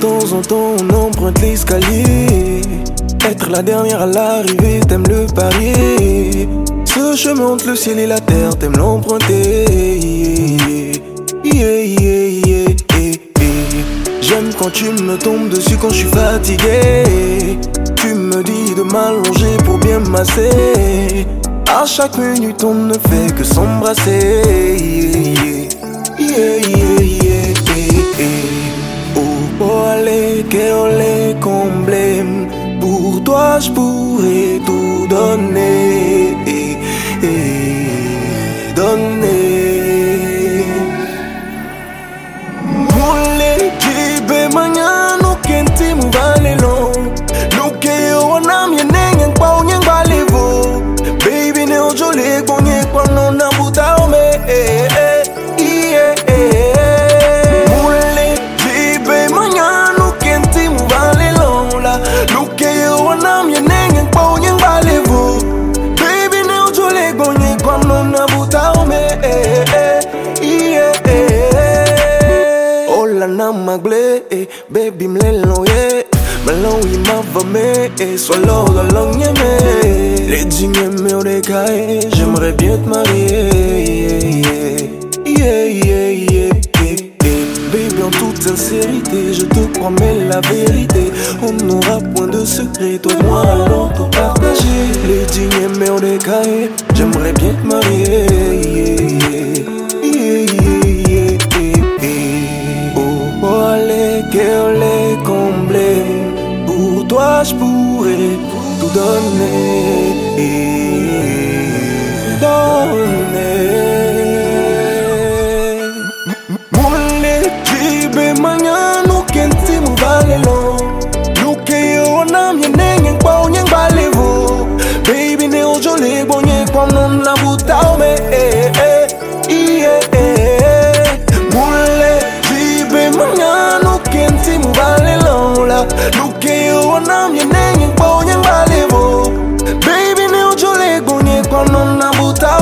Temps en temps on emprunte l'escalier. Être la dernière à l'arrivée, t'aimes le parier. Ce chemin entre le ciel et la terre, t'aimes l'emprunter. Yeah, yeah, yeah, J'aime quand tu me tombes dessus quand je suis fatigué. Tu me dis de m'allonger pour bien masser. À chaque minute, on ne fait que s'embrasser. Que les combler. Pour toi, je nona buta ome eh, eh, yeah, eh. Hola na magle, eh, baby mlelo ye. Malong i mavame, eh, swallow the long yeme Les me orekae, j'aimerais bien te marier Yeah, yeah, yeah, yeah, yeah. Baby en toute sincérité, je te promets la vérité. On n'aura point de secret, toi et moi allons tout partager. Les me orekae, j'aimerais bien te marier donner, donner. Muletibe manyanu kenti muvalelo Lukeona myenenge kwa unye mbalivu Baby ne ujole bonye kwa mnumla butaume eh, eh, yeah, eh. eh. Muletibe manyanu kenti muvalelo your name. Non na buta ome eh,